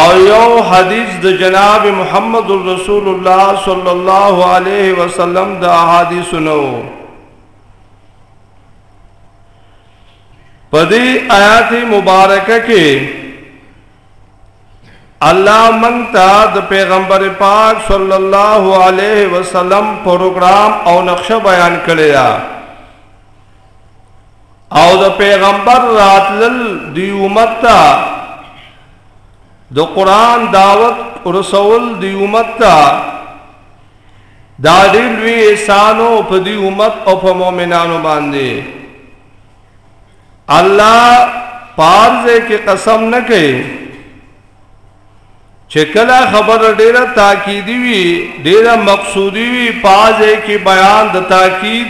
او یو حدیث د جناب محمد رسول الله صلی الله علیه وسلم د احادیث نو پدې آیات مبارکه کې الله منتا د پیغمبر پاک صلی الله علیه وسلم پروګرام او نقشه بیان کړی دی او د پیغمبر راتلل دی امت ته د قران دعوت رسول دی امت ته دا ډېر لوی احسانو په دی امت او په مؤمنانو باندې الله پارځه کې قسم نه کوي چې کله خبره ډیره تاکیدی وي ډیره مقصودی وي پازه کې بیان د تاکید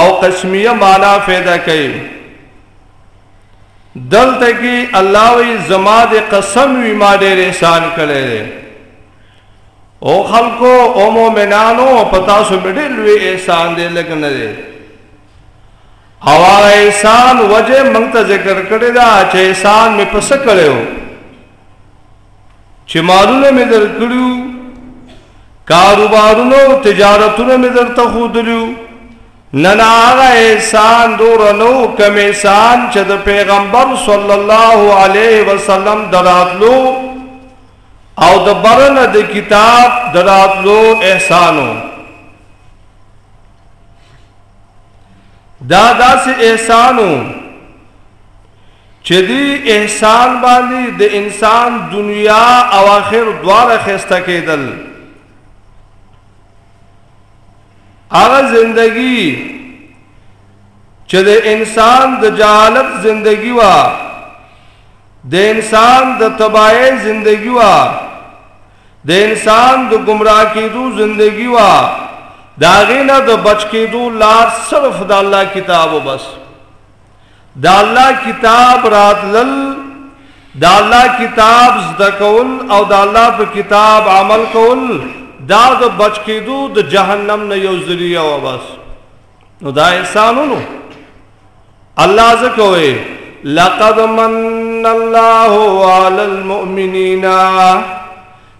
او قسمیه معنا پیدا کوي دلته کې الله وی زما د قسم وی ما ډېر احسان کړی دی او خلکو او مؤمنانو پتا سو ډېر لوی احسان دی لکه نه دی او احسان وجه مونږ ته ذکر کړی دا چې احسان می پس کړو چې مالونه مې درکړیو کاروبارونه او تجارتونه مې درته خودلیو نن هغه احسان دور نو کم احسان چې د پیغمبر صلی الله علیه وسلم دراتلو او د برنه د کتاب دراتلو احسانو دا داسې احسانو چې دې احسان باندې د انسان دنیا او آخر دواړه خسته کېدل هغه زندگی چې د انسان د جهالت زندگی وا د انسان د تباہی زندگی وا د انسان د گمراه کېدو زندگی وا داغه نه د بچ کېدو لار صرف د الله کتاب وبس د الله کتاب راتلل د الله کتاب زده کول او د الله په کتاب عمل کول دا د بچ کېدو د جهنم نه یو ذریعہ و بس نو دا احسانونو الله زکوي لقد من الله على المؤمنين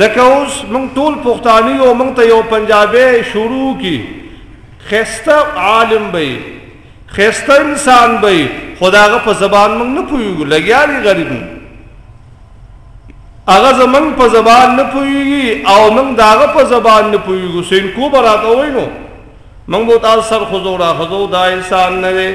لکه اوس موږ ټول پښتانه یو موږ ته یو پنجابی شروع کی خسته عالم به خسته انسان به خداغه په زبان موږ نه پویږو لګیا دی غریب هغه زمنګ په زبان نه پویږي او موږ داغه په زبان نه پویږو سین کو براته وینو موږ به تاسو سر خزو را خزو دا انسان نه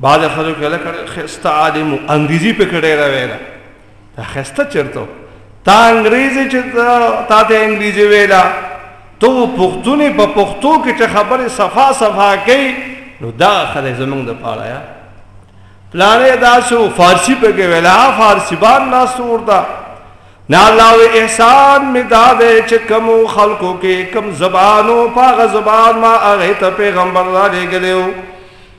بعض خلک ویل کړه خسته عالم انګریزي په کډه را ویلا دا خسته چرته تا انګریزي چې تا ته انګریزي ویلا تو پښتوني په پښتو کې چې خبره صفا صفا کوي نو دا خله زمونږ د پاره یا پلانې دا سو فارسی په کې ویلا فارسی بان لا سوردا نه الله احسان می دا دې چې کوم خلکو کې کوم زبانو پاغه زبان ما هغه ته پیغمبر را لګلو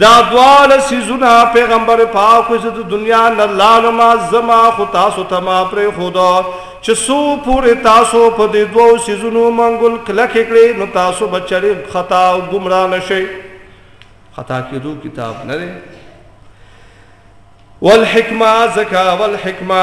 دا دواړه سيزونه پیغمبر پاک وې د دنیا نه لالم زما خو تاسو ته ما پرې خدا چې سو پورې تاسو په دې دوو سيزونو منګل کلک کړې نو تاسو بچري خطا او گمراه نشئ خطا کېدو کتاب نه دی والحکمه زکا والحکمه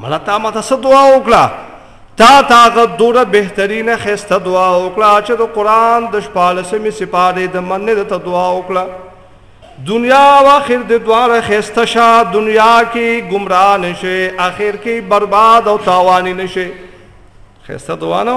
مړه تا ماته څه دعا وکړه تا تا غ دوره بهترینه خسته دعا وکړه چې د قران د شپالسمې سپاره د مننه د دعا وکړه دنیا او آخر د دواره خسته شه دنیا کې گمراه نشه آخر کې برباد او تاوان نشه خسته دعا نه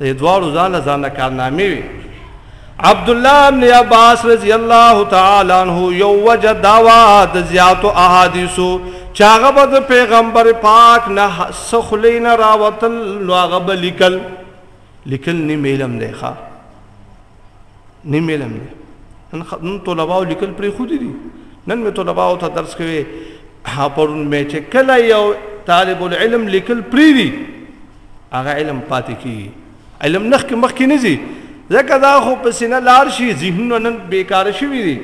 دې دواړو ځان له ځان کارنامې وي عبد الله ابن عباس رضی الله تعالی عنہ یو وجه داوا د زیاتو احادیثو چاغه بد پیغمبر پاک نه سخلین راوتل نو هغه بلیکل لیکل نیملم دی ښا نیملم دی نن طلباو لیکل پرې خو دي نن می طلباو ته درس کوي ها پرون می چې کله یو طالب العلم لیکل پرې دي هغه علم پاتې کیږي علم نخ کې مخ کې نه ځي ځکه دا خو په سینه لار شي ذهنونه نن بیکاره شوي دي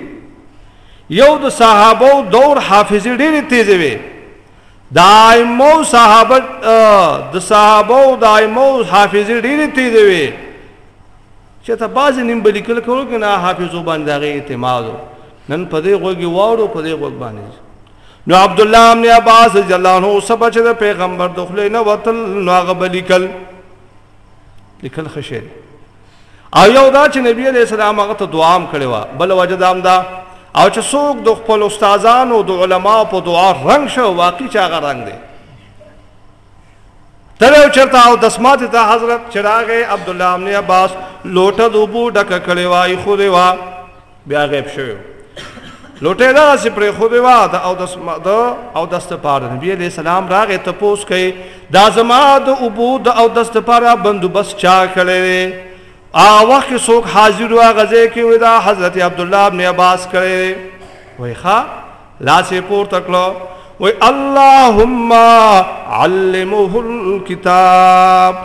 یو د صحابه دور حافظه ډېرې تیزې وي دایمو صحابه د صحابه او دایمو حافظه ډېرې تیزې وي چې ته باز نیم بلی کول کول کنه حافظو باندې غي اعتماد نن په دې غوږی واورو په دې غوږ باندې نو عبد الله ابن عباس رضی الله عنه سبا چې د پیغمبر د خلې نه وتل نو هغه بلیکل لیکل خشه او یو دا چې نبی علیہ السلام هغه ته دعا هم کړې و بل وجه دام دا او چې څوک د خپل استادانو د علما په دعا رنگ شو واقعي چې هغه رنگ دی تر یو چرته او دسمات ته حضرت چراغ عبد الله ابن عباس لوټه دوبو ډک کړي وای خو دی وا بیا غیب شوی لوټه دا سي پرې خو دی وا د او د د او د استپار نبی عليه السلام راغې ته پوس کوي دا زما د ابو د او د استپار بندوبست چا کړي ا وخت څوک حاضر وا غزه کې وي دا حضرت عبد الله ابن عباس کړي وای ښا لاس یې پور تکلو وای اللهم علمه الكتاب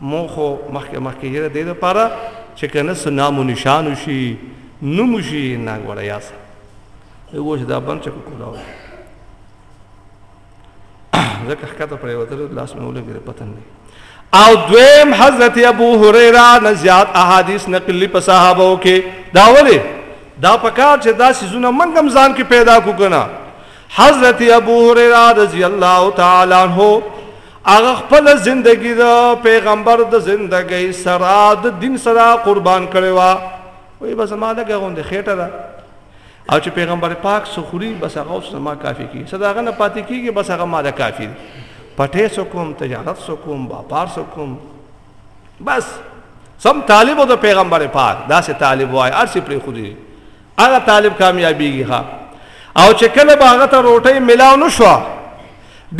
مونږ خو مخکې مخکې یې د دې لپاره چې که نه څه نام و نشان وشي نوم وشي ننګ وړیا سره یو چې دا بند چې په کولا وشي ځکه ښکته پرېوتل لاس مې ولګېد پته نه او دویم حضرت ابو هريره نه زیات احادیث نقلی په صحابه کې دا ولې دا پکار چې دا سيزونه منګم ځان کې پیدا کو کنه حضرت ابو هريره رضی الله تعالی عنہ هغه خپل زندگی د پیغمبر د زندګۍ سره د دین سره قربان کړي وا وای بس ما لګه غوند خېټه ده او چې پیغمبر پاک سخوري بس هغه اوس ما کافي کی صداغه نه پاتې کیږي بس هغه ما ده کافي پټه سو کوم تجارت سو کوم باپار سو کوم بس سم طالب د پیغمبر پاک دا سه طالب وای ارسي پر خودي هغه طالب کامیابیږي ښا او چې کله به هغه ته روټۍ ملاو نه شو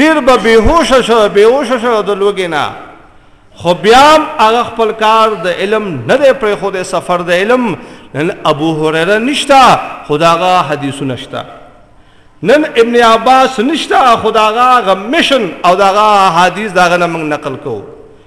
ډیر به بیهوش شو بیهوش شو د لوګي نه خو بیا هغه خپل کار د علم نه دی پرې خو د سفر د علم نن ابو هريره نشتا خداغه حدیثونه نشتا نن ابن عباس نشتا خداغه غمشن او داغه حدیث داغه نه موږ نقل کو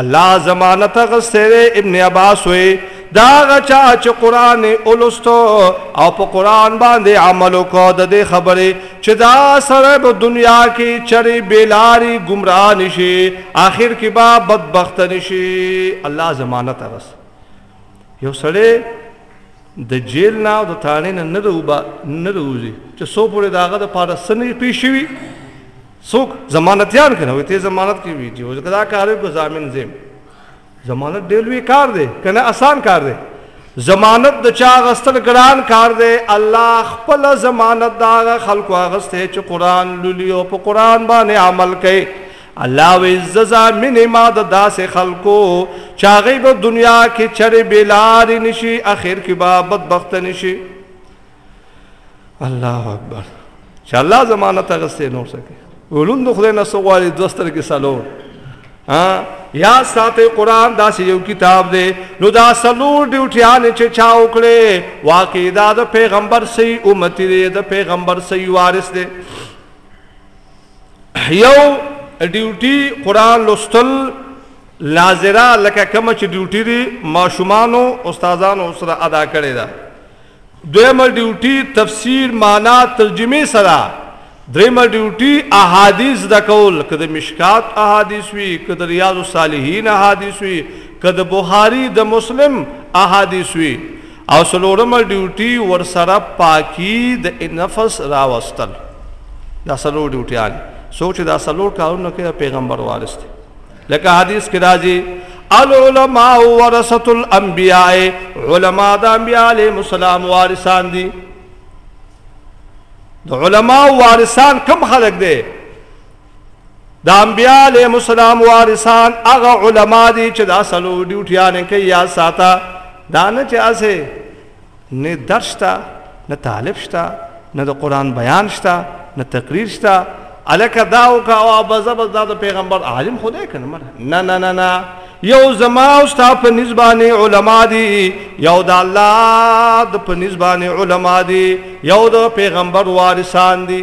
الله ضمانت اغستی دی ابن عباس وی دا هغه چا چې قران اولستو او په قران باندې عمل وکړ د دې خبرې چې دا سره په دنیا کې چری بیلاری گمراه نشي آخر کې با بدبخت نشي الله ضمانت اغس یو سره د جیل نه او د تانې نه نه روزي چې سو پورې داغه د پاره سنې پیښوي څوک ضمانتيان کنه وي ته ضمانت کې وي جو ځکه دا کار کو ضامن زم ضمانت ډېر لوی کار دی کنه آسان کار دی ضمانت د چا غستل ګران کار دی الله خپل ضمانت دا خلکو غسته چې قران لولي او په قران باندې عمل کوي الله وز ضامن ما د داس خلکو چاغي په دنیا کې چر بلار نشي اخر کې با بدبخت نشي الله اکبر چې الله زمانه ته غسته نور سکے ولون د خدای نه سوالي دوستر کې سالو ها یا ساته قران دا یو کتاب دی نو دا سلور ډیوټیان چې چا وکړي واقع دا د پیغمبر سي امتی دی د پیغمبر سي وارث دی یو ډیوټي قران لوستل لازره لکه کوم چې ډیوټي دي ماشومانو استادانو سره ادا کړی دا دویمه ډیوټي تفسیر، مانا، ترجمې سره، دریمه ډیوټي احادیث زده کول، که د مشکات احادیث وي، که د ریاض الصالحین احادیث وي، که د بخاري، د مسلم احادیث وي او څلورمه ډیوټي ورسره پاکي د نفس راوستل. دا څلور ډیوټیان دي. څوک چې دا څلور کارونه کوي، د پیغمبر وارث دی. لکه حدیث کې راځي العلماء ورثه الانبیاء علماء د انبیاء علیهم السلام وارثان دي د علماء وارثان کم خلق دي د انبیاء علیهم السلام وارثان هغه علما دي چې د اصلو ډیوټیان کوي یا ساته دانه چې اسه نه درس شته نه طالب شته نه د قران بیان شته نه تقریر شته الکه دا او کا او بزه بز دا د پیغمبر عالم خدای کنه مر نه نه نه نه یو زما او ستا په نسبانه علما دي یو د الله د په نسبانه علما دي یو د پیغمبر وارثان دي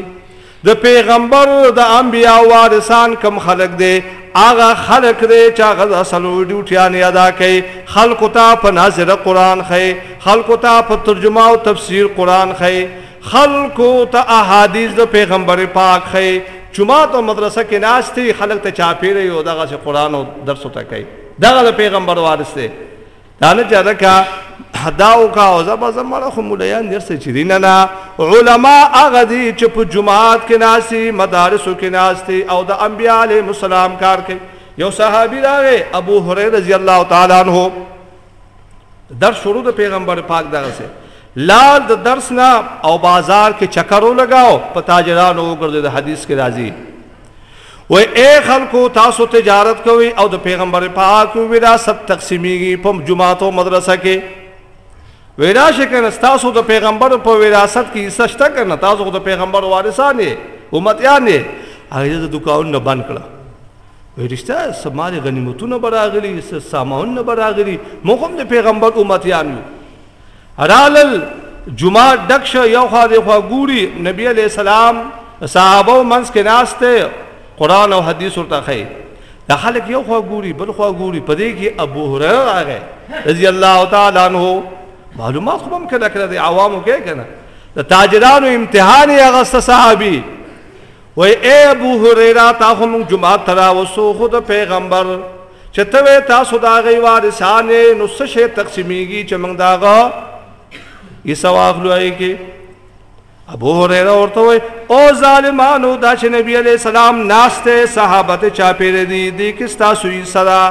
د پیغمبر د انبیا وارثان کم خلق دی هغه خلق دی چې هغه د اصلو ډیوټیانې ادا کوي خلکو ته په ناظره قرآن خی خلکو ته په ترجمه او تفسیر قرآن خی خلکو ته احادیث د پیغمبر پاک خی جمعات او مدرسه کې ناشتي خلک ته چاپیره یو دغه قرآن او درس ته کوي دغه د پیغمبر وارث دی دا نه چا دکا حداو کا او زبا زمړه خو مولایان نرس چې دین نه علما هغه دي چې په جماعت کې ناسي مدارسو کې ناسي او د انبیاء علیهم السلام کار کوي یو صحابي راغی ابو هريره رضی الله تعالی عنہ در شروع د پیغمبر پاک دغه سه لال د درس نه او بازار کې چکرو لگاو په تاجرانو وګرځي د حدیث کې راځي و اے خلکو تاسو تجارت کوي او د پیغمبر پاک ویرا ست تقسیمیږي په جمعات او مدرسه کې ویرا شکنه تاسو د پیغمبر په وراثت کې حصہ شته کنه تاسو د پیغمبر وارثان یې امتیان یې هغه د دکان نه بند کړه وی رشتہ سمال غنیمتونه براغلی سامان نه براغلی مخم د پیغمبر امتیان یو رالل جومات ډک شه یو خوا دی خوا ګوري نبی علیه السلام صحابه منځ کې ناست دی قرآن او حدیث ورته ښیي دا خلک یو خوا ګوري بل خوا ګوري په دې کې ابو هريره راغی رضی الله تعالی عنہ معلومات خو هم کله کله د عوامو کې کنه د تاجرانو امتحان یې هغه صحابي وای اے ابو هريره تا خو موږ جمعه ترا وسو خود پیغمبر چې ته وې تاسو د هغې وارثان یې نو څه شی تقسیمیږي چې موږ د هغه حصه واخلو هغې کې ابو هريره ورته وای او ظالمانو دا چې نبی عليه السلام ناشته صحابه ته چا پیره دي د کستا سوي صدا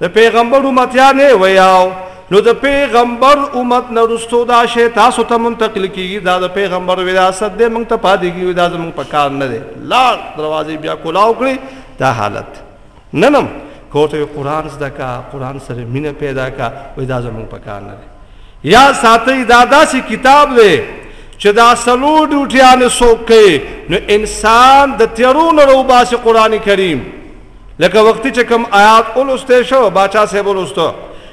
د پیغمبر امتیا نه ویاو نو د پیغمبر امت نه رستو دا شی تاسو ته منتقل کیږي دا د پیغمبر وراثت دې موږ ته پاتې کیږي دا زموږ په کار نه دی لا دروازې بیا کولاو کړی دا حالت ننم کو ته قران زده کا قران سره مینه پیدا کا وې دا زموږ په کار نه دی یا ساتي دا داسې کتاب دی چې دا سلو ډیوټیان څوک کوي نو انسان د تیرو نه روباسي قران کریم لکه وخت چې کوم آیات اولسته شو باچا صاحب اولسته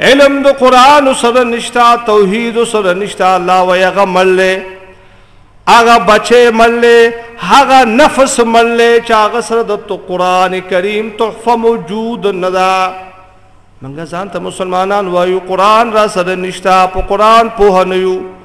علم د قران سره نشتا توحید سره نشتا الله ویغه مل هغه بچي مل هغه نفس مل چې هغه سره د قران کریم تحفه موجود نه ده منګه ځان ته مسلمانان وایو قران را سره نشتا په قران په نه یو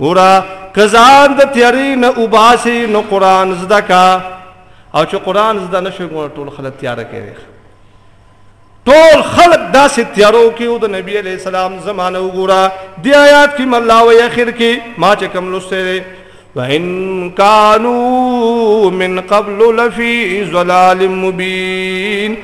ګوره که ځان د تیاري نه وباسي نو قرآن زده کا او چې قرآن زده نه شي نو ټول خلک تیاره کوي ټول خلق داسې تیارو کې او د نبی علی السلام زمانه وګوره دی آیات کې مله او اخر کې ما چې کوم لسته وان كانوا من قبل لفي ظلال مبين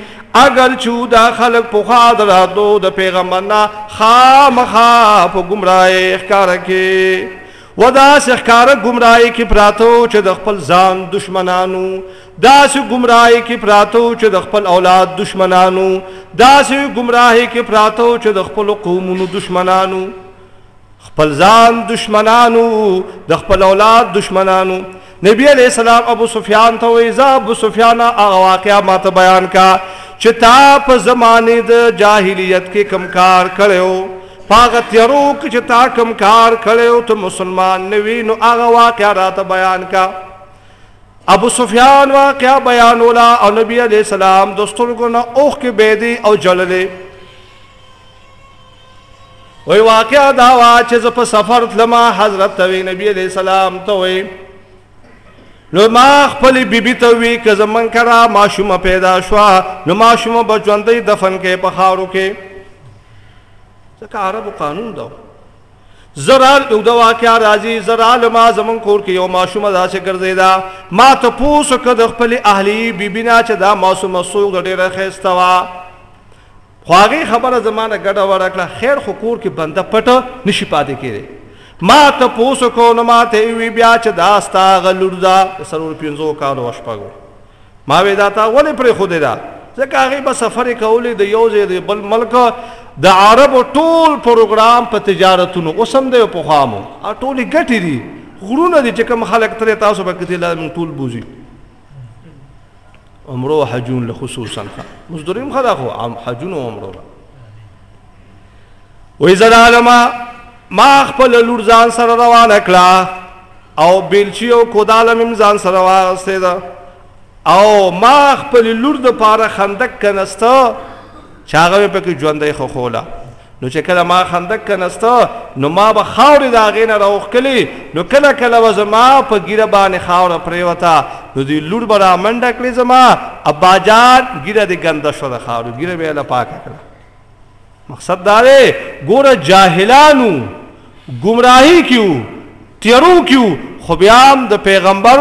اګر چو دا خلک پخوا د راتلو د پېغمبر نه خامخا په ګمراهۍ ښکاره کې و داسې ښکاره ګمراهۍ کې پراته و چې د خپل ځان دشمنانو داسې ګمراهۍ کې پراته و چې د خپل اولاد دشمنانو داسې ګمراهۍ کې پراته و چې د خپل قومونو دشمنانو خپل ځان دشمنانو د خپل اولاد دشمنانو نبی علیہ السلام ابو سفیان ته وی زه ابو سفیان هغه واقعا ماته بیان کا چې تا په زمانه د جاهلیت کې کم کار کړو پاغه تیرو کې چې تا کم کار کړو ته مسلمان نوی نو هغه واقعا راته بیان کا ابو سفیان واقعا بیان ولا او نبی علیہ السلام دوسترګو نه اوخ کې بيدي او جللې وای واقع دا وا چې زه په سفر تلم حضرت وی نبی علیہ السلام ته وی نو ما خپل بیبي ته وی که زمون کرا ماشومه پیدا شوا نو ماشومه بچوندې دفن کې په خارو کې ځکه عربو قانون دا زرال یو د واقعا راځي زرال ما زمون کور کې یو ماشومه داسې ګرځیدا ما ته پوسو کده خپل اهلی بیبینا چې دا ماشومه سوق ډیره خسته وا خو هغې خبره زما نه ګډه وډه کړه، خیر خو کور کې بنده پټ نه شي پاتې کېدای. ما تپوس وکړ نو ما ته یې وویل بیا چې دا ستا هغه لور ده د څلور پنځو کالو او شپږو. ما وې دا تا ولې پرېښودې ده؟ ځکه هغې به سفرې کولې د یو ځای د بل ملک د عربو ټول پروګرام په تجارتونو اوس هم دی او پخوا هم ټولې ګټې دي غرونه دي چې کوم خلک ترې تاسو به کتلې لا موږ ټول بوځي عمره او حجون له خصوصا مزدورین خدا خو عام حجون او عمره وې زړه علما ما خپل لور ځان سره روانه کړه او بیلچی او کودالم ځان سره واغسته او ما خپل لور د پاره خندق کنسته چاغه په کې ژوندې خخوله نو چې کله ما خندق کنسته نو ما به خاورې د هغې نه راوښکلې نو کله کله به زما په ګیره باندې خاوره پرېوته نو دوی لور به را منډه کړې زما اباجان ګیره دې ګنده شوه د خاورو ګیره به یې له پاکه کړه مقصد دا دی ګوره جاهلانو ګمراهي کیو تیرو کیو خو بیا هم د پیغمبر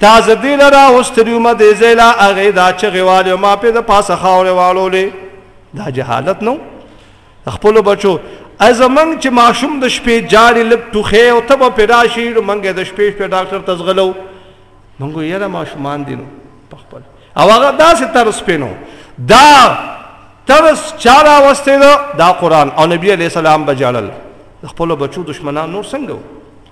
تازه دې له راوستلي ومه دې ځای له هغې دا چغې والې ما پرې د پاسه خاورې واړولې دا جهالت نه د خپلو بچو زمونږ چې ماشوم د شپې جاړې لږ ټوخی او ته به پرې راشي نو موږ د شپې شپې ډاکټر ته ځغلو موږ یې ماشومان دي نو په خپل او هغه داسې طرز پې نو دا طرز چا راوستی ده دا قرآن او نبی علیه السلام به جړل د خپلو بچو دشمنان نور څنګه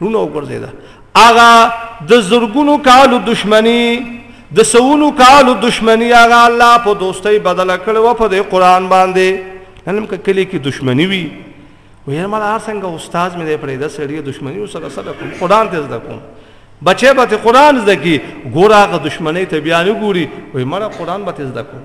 رونه وګرځیدا هغه د زرګونو کالو دشمنی د سونو کالو دشمنی هغه الله په دوستۍ بدل کړو په دې قران باندې نن کله کې دشمنی وی ویل مال هر څنګه استاد مې دې پرې د سړی دشمنی سره سره کوم قران ته زده کوم بچې به ته قران زده کی ګور هغه دشمنی ته بیا نه ګوري وای مړه قران به ته زده کوم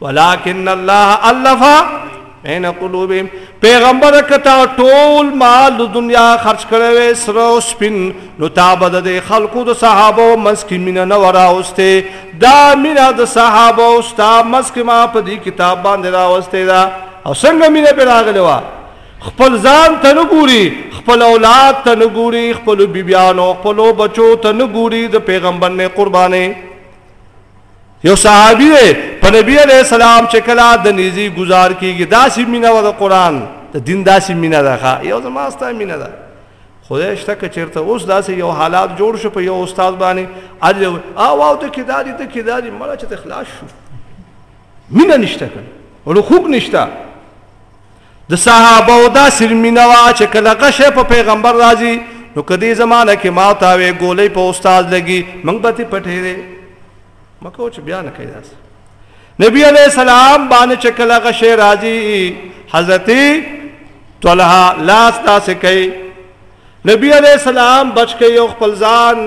ولكن الله الف بين قلوبهم پیغمبر کتا ټول مال د دنیا خرج کړی وې سره او سپین نو تا بد د خلکو د صحابه او مسکی مینا نه وراوسته دا مینا د صحابه او ستا مسکی ما په دې کتاب باندې راوسته دا او څنګه مینا په راغلی و خپل ځان ته نه ګوري خپل اولاد ته نه ګوري خپل بیبيانو خپل بچو ته نه ګوري د پیغمبر نه قرباني یو صحابي دی په نبی علیہ السلام چې کله د نيزي گزار کیږي داسې مینه و د قران د دین داسې مینه ده یو زما ستا مینه ده خدای شته که چیرته اوس داسې یو حالات جوړ شو په یو استاد باندې اجل او او ته کیداري ته کیداري مړه چې تخلاص شو مینه نشته کړه ولو خوک نشته د صحابو دا سرمینه وه چې کله غشه په پیغمبر راځي نو کدی زمانه کې ما تا وې ګولې په استاد لګي موږ به ته پټې دې مکو چې بیا نه کوي داس نبی علی السلام باندې چې کله غشه راځي حضرت طلحه لاس تاسو کوي نبی علی السلام بچ کې یو خپل ځان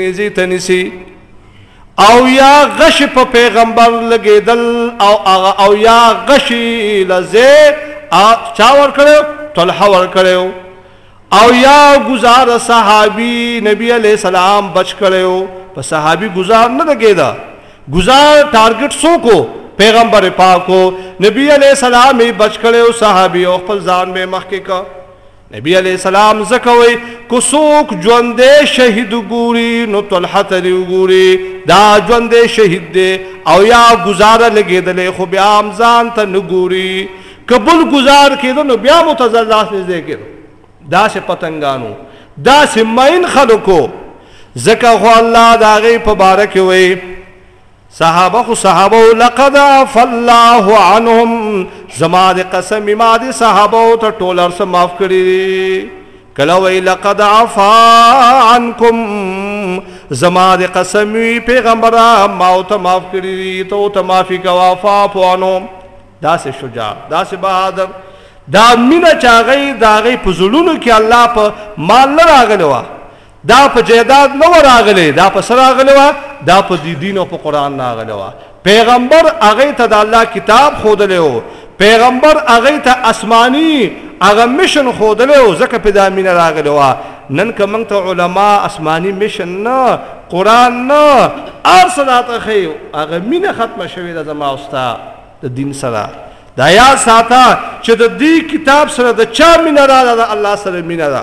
نيزي تنسي او یا غشی په پیغمبر لګیدل او هغه او یا غشی لزه چا ور کړو طلحه ور کړو او یا گزار صحابی نبی علیہ السلام بچ کړو په صحابی گزار نه لګیدا گزار ټارګټ سو کو پیغمبر پاکو نبی علیہ السلام بچ کړو صحابی او خپل ځان به مخکې کا نبی علیه السلام ځکه وایي که څوک ژوندی شهید وګوري نو طلحه ته دې وګوري دا ژوندی شهید دی او یا ګزاره لګېدلی خو بیا هم ځان ته نه ګوري که بل ګزار کېده نو بیا مو ته ځل لاس نږدې کېده داسې پتنګانو داسې مین خلکو ځکه خو الله د هغې په باره کې وایي صحابه خو صحابه لقد عف الله عنهم زما د قسم ما د صحابه او ته ټولر سم معاف کړی کله وی لقد عفا عنكم زما د قسم پیغمبر ما او ته معاف کړی ته او ته معافي کا وفا پوانو دا سه شجاع دا سه بہادر دا مینا چاغی داغی پزلونو کې الله په مال نه راغلی و دا په جیداد نه و راغلی دا په څه راغلی وه دا په دې دین او په قرآن راغلی وه پیغمبر هغه ته د الله کتاب ښودلی و پیغمبر هغه ته آسماني هغه میشن ښودلی و ځکه په دا مینه راغلی وه نن که موږ ته علما آسماني میشن نه قرآن نه هر څه راته ښیي هغه مینه ختمه شوې ده زما او ستا د دین سره دا یاد ساته چې د دې کتاب سره د چا مینه ده د الله سره مینه ده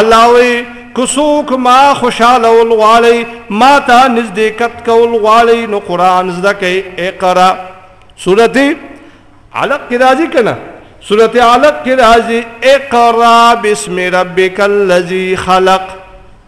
الله وی کوڅوک ما خوشاله ول غواړي ما ته نزدېکت کول غواړي نو قران زده کوي اقرا سورته علق کې راځي کنه سورته علق کې راځي اقرا بسم ربک الذی خلق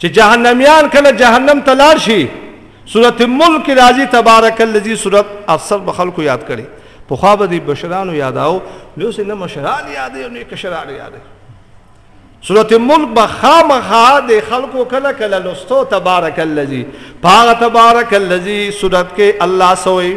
چې جهنميان کله جهنم ته لاړ شي سورت ملک راځي تبارک الذی سورت اثر به خلکو یاد کړي په خوا به دي بشرانو یاداو نو سه نه مشران یادې او نه کشران یادې سورت ملک به خامخا د خلکو کله کله لستو تبارک الذی پاغه تبارک الذی سورت کې الله سوې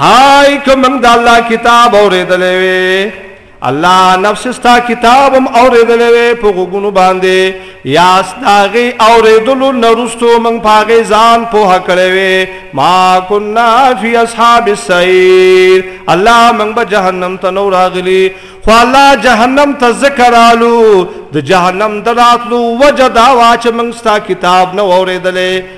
هاي که موږ د الله کتاب اورېدلې وي الله نفس ستا کتابم اوریدلې وې په غوګونو باندې یا ستاغي اوریدلو نرستو من پاغه ځان په هکړې وې ما كنا فی اصحاب السعیر الله من به جهنم ته نو راغلی خو الله جهنم ته ذکر آلو د جهنم دراتلو وجدا واچ من ستا کتاب نو اوریدلې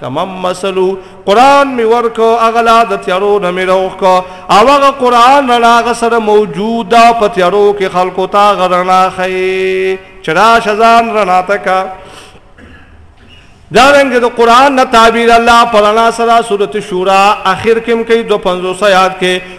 کمم مثلو قرآن می ورکو هغه لا د تیارو نه می روغ کو او هغه قرآن رڼا هغه سره موجود ده په تیارو کې خلکو ته هغه رڼا ښیي چې راشه ځان رڼا ته کا دارنګ د قرآن نه تعبیر الله پر رڼا سره سورت شورا اخر کې هم کوي دو پنځوس یاد کې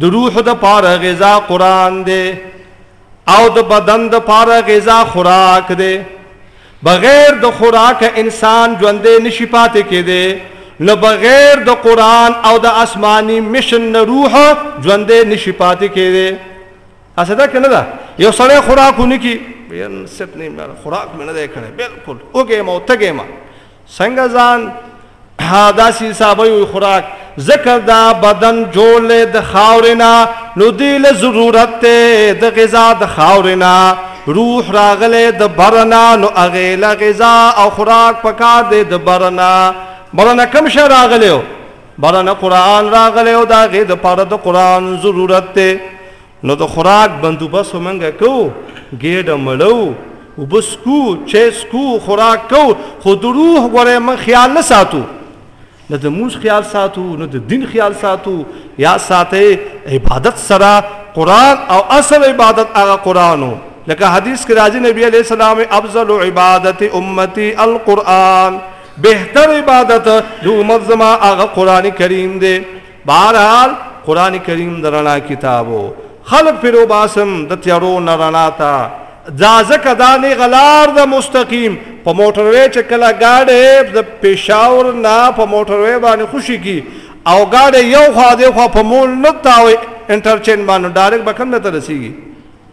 د روح د پاره غذا قران دی او د بدن د پاره غذا خوراک دی بغیر د خوراک انسان ژوندې نشي پاتې کېده نو بغیر د قران او د آسماني مشن نه روح ژوندې نشي پاتې کېده اسدا کنه دا یو سړی خوراکونه کی بیان سپ نه خوراک مې نه دی کړی بالکل اوګه مو تګه ما څنګه ځان داسې حسابه یو خوراک ذکر دا بدن جوړ لې د خاورینا نو دی له ضرورت ته د غذا د خاورینا روح راغله د برنا نو اغه له غذا او خوراک پکار دی د برنا برنا کم شه راغله برنا قران راغله او دا غي د پاره د قران ضرورت ته نو د خوراک بندوبس ومنګه کو ګیډه مړو وبس کو چیس کو خوراک کو خو د روح غره من خیال نه ساتو نه د موس خیال ساتو نه د دین خیال ساتو یا ساته عبادت سره قران او اصل عبادت هغه قرانو لکه حدیث کې راځي نبی علی السلام افضل عبادت امتی القرآن بهتر عبادت د امت زما هغه قران کریم دی بهرحال قران کریم د رڼا کتاب وو خلق پر وباسم د تیارو نه رڼا ته دا ځکه دا نه غلار د مستقیم په موټروي چې کله گاډي د پېښور نه په موټروي باندې خوشي کی او گاډي یو خوا دی خو په مول نه تاوي انټرچین باندې ډایرک به کوم ته رسیږي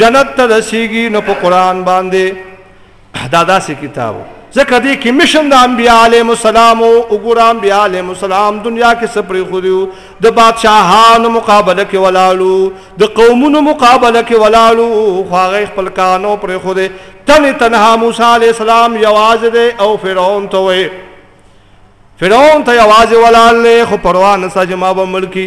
جنت ته رسیږي نو په قران باندې دا داسې کتاب ځکه دې کې مشن د انبیاء علیهم السلام او وګور انبیاء علیهم السلام دنیا کې سپری خو دیو د بادشاهانو مقابله کې ولالو د قومونو مقابله کې ولالو خو هغه خپل کانو پر خو دې تن تنها موسی علیه السلام یواز دی او فرعون ته وې فرعون ته یواز ولال خو پروان سجما به ملکی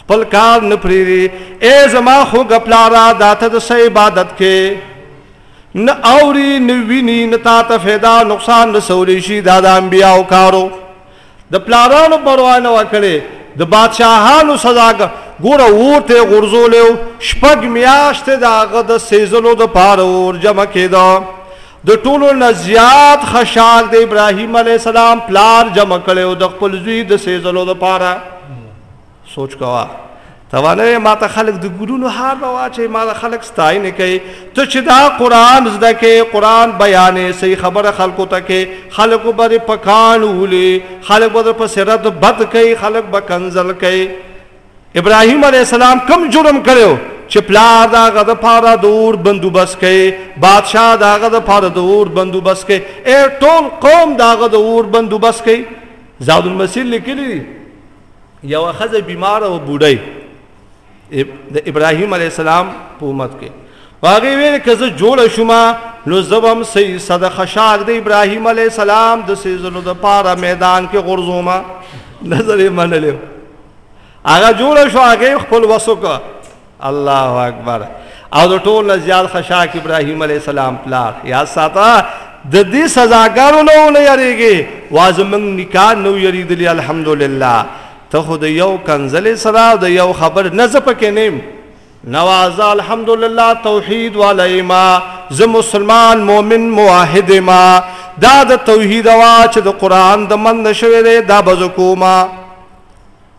خپل کار نه پریری اے زما خو غپلارا داته د سې عبادت کې نه اوري نه ویني نه تا ته फायदा نقصان رسول شي دا د انبیاو کارو د پلارانو پروا نه وکړي د بادشاهانو سزا ګوره ورته غرزولیو شپږ میاشت د هغه د سیزلو د پاره ور جمع کېدا د ټولو نزیات خشاک د ابراهیم علی السلام پلار جمع کړو د خپل زوی د سیزلو د پاره سوچ کوا توانه ما ته خلک د ګلونو هار به واچي ما ته خلک ستاینه کوي ته چې دا قران زده کې قران بیانې صحیح خبره خلکو ته کې خلکو بری پکان ولي خلک بر په سرت بد کوي خلک به کنزل کوي ابراهيم عليه السلام کم جرم کړو چې پلار دا غد پاره دور بندوبس کوي بادشاہ دا غد پاره دور بندوبس کوي اے ټول قوم دا غد دور بندوبس کوي زاد المسیل لیکلی یو خزه بیمار او بوډای د ابراهیم علی السلام په امت کې واغې ویل کزه جوړ شوما نو زبم سي صد خشاک د ابراهيم عليه السلام د سيزلو د پاره میدان کې غرزوما نظر یې منلې هغه جوړ شو هغه خپل وسوکه الله اکبر او د ټول نه زیات خشاک ابراهیم علی السلام پلار یا ساته د دې سزاګانو نه ونه یریږي وازمن نکاح نو یریدلی الحمدلله ته خو د یو کنزل سره د یو خبر نه زپکې نیم نوازا الحمدلله توحید والا ما زه مسلمان مؤمن موحد ما دا د توحید وا چې د قران د من نشوي دا بزکوما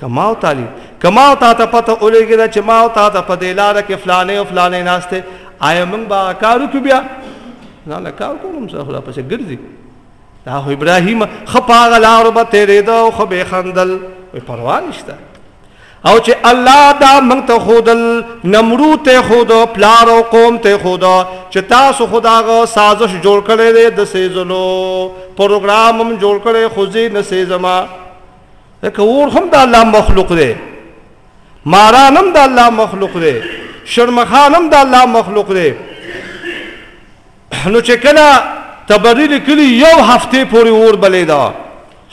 که ما او تعلیم که ما او تا ته پته ولګی دا چې ما او تا ته په دې لار کې فلانه او فلانه ناشته آیا موږ به کار وکړو بیا نه لا کار کوم څه خلا پسې ګرځي دا خو ابراهیم خپاغه لار به تیرې دا خو به خندل وي پروا نشته او چې الله دا موږ ته خودل نمرود ته خود پلار او قوم ته خود چې تاسو خداغه سازش جوړ کړي د سيزلو پروګرام هم جوړ کړي خو زی نه سيزما لکه اور هم د الله مخلوق دی ماران هم د الله مخلوق دی شرمخان هم د الله مخلوق دی نو چې کله تبری لیکلی یو هفته پورې اور بلې دا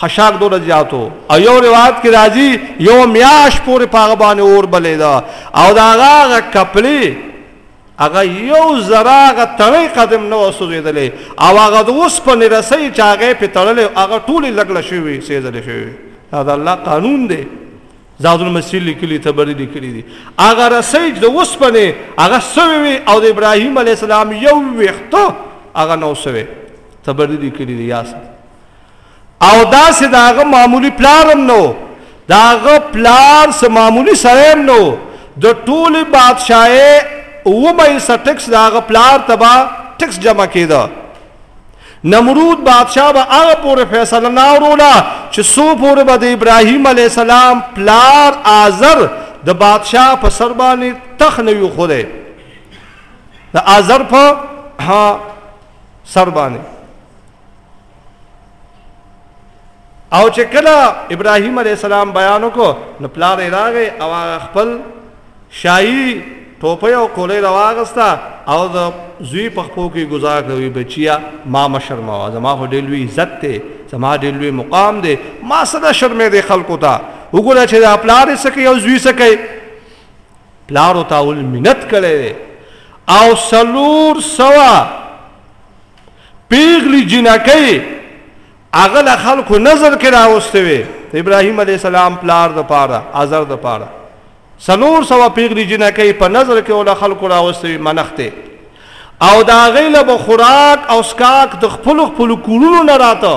خشاک دو رضیاتو او یو روایت کې راځي یو میاش پورې پاغه باندې اور بلې دا او دا هغه کپلې هغه یو ذره هغه تڼۍ قدم نه وه سوځېدلې او هغه د اوسپنې رسۍ چې هغه یې پرې تړلې وه هغه ټولې لګله شوې وې سېځلې شوې وې دا د الله قانون دی زاد المسیر لیکلي تبري لیکلي دي هغه رسۍ چې د اوسپنې هغه سوې وې او د ابراهیم علیه السلام یو ویښته هغه نه وسوې تبري لیکلي دي یاست او داسې د هغه معمولي پلار هم نه و، د هغه پلار څه معمولي سړی هم نه و، د ټولې بادشاهۍ اوومه حصه ټکس د هغه پلار ته به ټکس جمع کېده. نمرود بادشاه به هغه پورې فیصله نه اوروله چې څو پورې به د ابراهیم علیه السلام پلار آزر د بادشاه په سر باندې تخ نه وي اخوری، د آزر په سر باندې. او چې کله ابراهيم عليه السلام بیان وکړ نو پلار یې راغی او خپل شاهي ټوپۍ او کولۍ راواغسته او د زوی په خپو کې گزار کوي بچیا ما مشرما زما خو ډېر لوی عزت دی زما ډېر لوی مقام دی ما سره شرمې دی خلکو ته وګوره چې دا پلار یې سکه او زوی سکه پلار او تاول منت کړي او سلور سوا پیغلی جنکۍ هغه له خلکو نظر کې راوستې وي ابراهیم علی السلام پلار د پاره ازر د پاره سلور سو پیغلی جنکۍ په نظر کې ول خلکو راوستې وي منخته او دا غیله به خوراک او سکاک د خپل خپل کورونو نه راته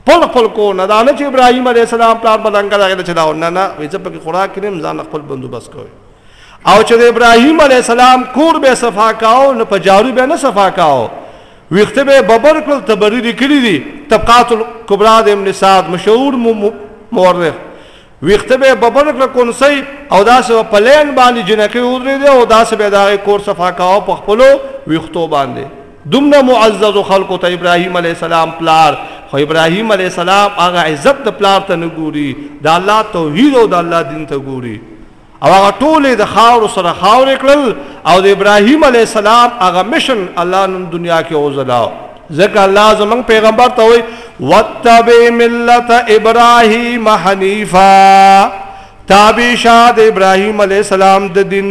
خپل خپل کو نه دا نه چې ابراهیم علی السلام پلار بلنګ راغله چې دا نه نه وځه په خوراک کې نه ځان خپل بندوبست کوي او چې د ابراهیم علی السلام کور به صفا کاو نو په جارو به نه صفا کاو ویخته به ببر کړ تبری لیکلی دي طبقات الکبرى د ابن سعد مشهور مورخ ویخته به ببر کړ کونسي او داسې په لین باندې جنکه ودرې دي او داسې به دا کور صفا کاو په خپل ویختو باندې دومره معزز خلکو ته ابراهیم علی السلام پلار خو ابراهیم علی السلام هغه عزت د پلار ته نه ګوري د الله توحید او د الله دین ته ګوري او هغه ټوله د خاور سره خاور کړل او د ابراهیم علی السلام هغه مشن الله نن دنیا کې اوزلاو ځکه الله زمنګ پیغمبر ته وای وتب ملت ابراهیم حنیفا تابع شاد ابراهیم علی السلام د دین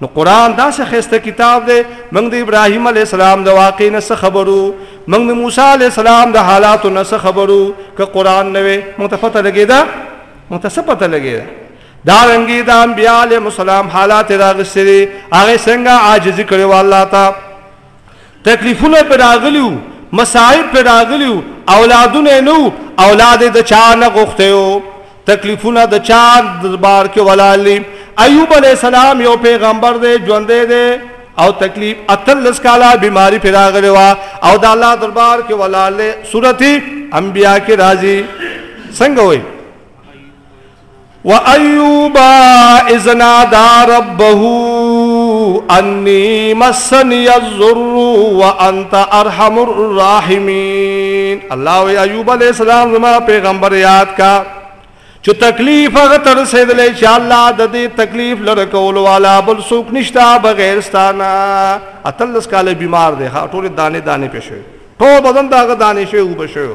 نو قران دا څه خسته کتاب دی موږ د ابراهیم علی السلام د واقع نه څه خبرو موږ د موسی علی السلام د حالاتو نه څه خبرو ک قران نه وي موږ ته پته لګیدا موږ ته څه پته لګیدا دا رنګي د انبیاء علی السلام حالات راغستري هغه څنګه عاجزي کړو الله تعالی تکلیفونه پر راغلیو مصائب پر راغلیو اولادونه نو اولاد د چا نه غوښتیو تکلیفونه د چا دربار کې ولالي ایوب علی السلام یو پیغمبر دی ژوند دی او تکلیف اتلس کالا بیماری پر راغلی وا او د الله دربار کې ولاله سورته انبیاء کې راځي څنګه وای و ایوب اذ نادى ربه انی مسنی الضر وانت ارحم الراحمین الله وی ایوب علیہ السلام زما پیغمبر یاد کا چې تکلیف هغه تر رسیدلې چې الله د دې تکلیف لره کول والا بل څوک نشتا بغیر ستانه اتلس کاله بیمار دی ها ټول دانه دانه پښوی ټول بدن داغه دانه شوی وبشوی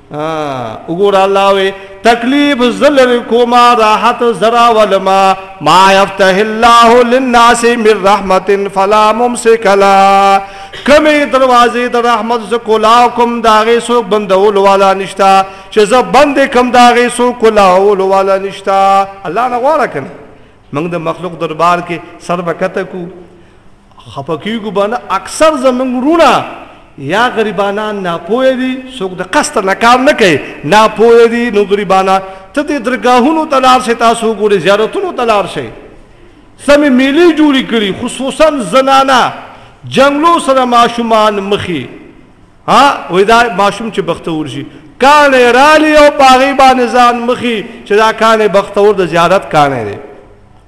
وګور الله وي تکلیف زلر کوما راحت زرا ولما ما يفتح الله للناس من رحمت فلا ممسك لا کمی دروازې د رحمت ز کولا کوم داغه سو بندول والا نشتا چې ز بند کم داغه سو کولا ول والا نشتا الله نه غواړه کنه موږ د مخلوق دربار کې سر وکته کو خپه کیږو به نه اکثر زمونږ وروڼه یا غریبانان ناپوه دي څوک د قصد نه کار نه کوي ناپوه دي نو غریبانه ته د درګاهونو ته لار شي تاسو ګوري زیارتونو ته لار شي سمې میلې جوړې کړي خصوصا زنانه جنگلو سره ماشومان مخي ها وای دا ماشوم چې بختور شي کان رالی او پاغي باندې ځان مخي چې دا کان بختور د زیارت کان دی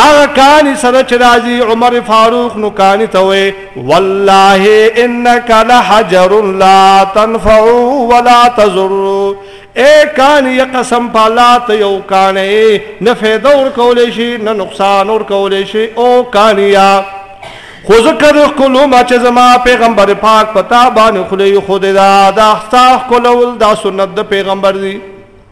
هغه کانی سره چې راځي عمر فاروق نو کانی ته وي والله انك لحجر لا تنفع ولا تضر اے کانی قسم په الله ته یو کانی نه فایده ور کولې شي نه نقصان ور کولې شي او کانیا خو ذکر کولو ما چې زما پیغمبر پاک پتا باندې خلې خود دا دا احساس کولول دا سنت د پیغمبر دی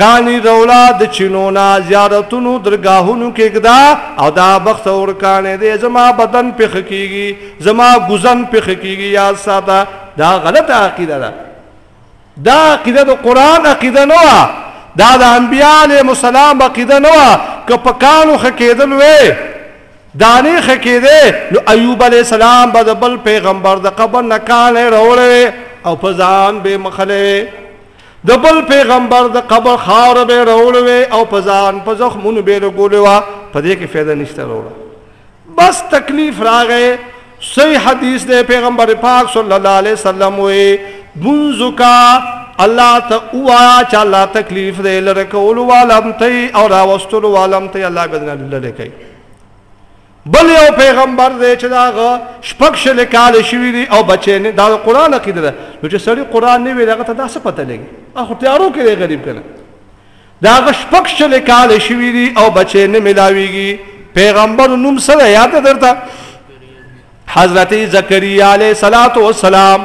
کانی رولا د چینو نه زیارتونو درګاهونو کې ګدا او دا بخت اور کانه دې زما بدن په خکیږي زما ګزن په خکیږي یا ساته دا غلطه عقیده ده دا عقیده د قران عقیده نه و دا د انبیانو مسالم عقیده نه و که په کانو خکېدل وې دانه خکېده نو ایوب علی السلام به بل پیغمبر د قبر نه کانه راولې او په ځان به مخله د بل پیغمبر د قبر خاور به راوړې وي او په ځان په زخمونو به لګولې وا په دې کې فایده نشته وروړه بس تکلیف راغې صحیح حدیث دی پیغمبر پاک صلی الله علیه وسلم وي منځو کا الله ته اوایا چې الله تکلیف دی لره کول والم ته او راوستلو والم ته الله بدن لره کوي بل یو پیغمبر دی چې دا غ شپږ شل کال شوی دی او بچی نه دا قران عقیده ده نو چې سړی قران نه وی دغه ته دا څه پته لګي اخو تیارو کې دی غریب کنه دا غ شپږ شل کال شوی دی او بچی نه ملاویږي پیغمبر نوم سره یاد درته حضرت زکریا علیہ الصلوۃ والسلام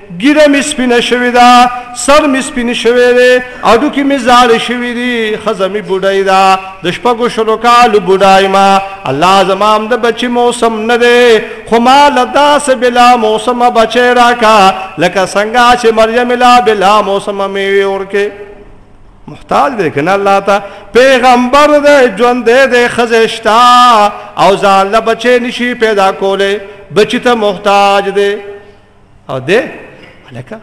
ږیره مې سپینه شوې ده، سر مې سپین شوی دی، هډوکي مې زاړه شوي دي، ښځه مې بوډۍ ده، د شپږو شلو کالو بوډا یم، الله زما هم د بچي موسم نه دی، خو ما له داسې بلا موسمه بچی راکړه لکه څنګه چې مریم له بلا موسمه میوې ورکې. محتاج دی کنه الله ته پیغمبر دی ژوند دی دی خزشتا او ځان له بچی نشي پیدا کوله بچی ته محتاج دی او دې الکه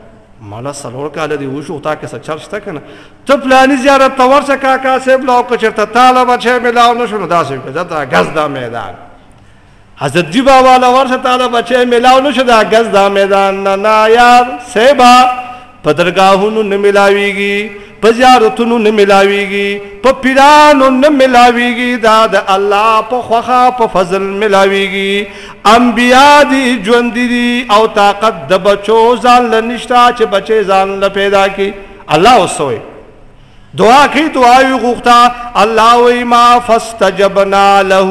مالا سلور کال دی وشو تا کې څه چرچ تک نه ته پلاني زیارت ته ورشه کاکا صاحب لاو که چرته تاله بچې ملاو نه شنو داسې په دته غز دا میدان حضرت جی بابا لا ورشه تاله بچې ملاو نه شو دا غز دا میدان نه نه یار سیبا په درګاهونو نه ملاویږي په زیارتونو نه ملاویږي په پیرانو نه ملاویږي دا د الله په خوخه په فضل ملاویږي انبیا دي ژوند دي او طاقت د بچو ځان لنشتا چې بچي ځان ل پیدا کی الله وسوي دعا کی دعا یو غوښتا الله وی ما فاستجبنا له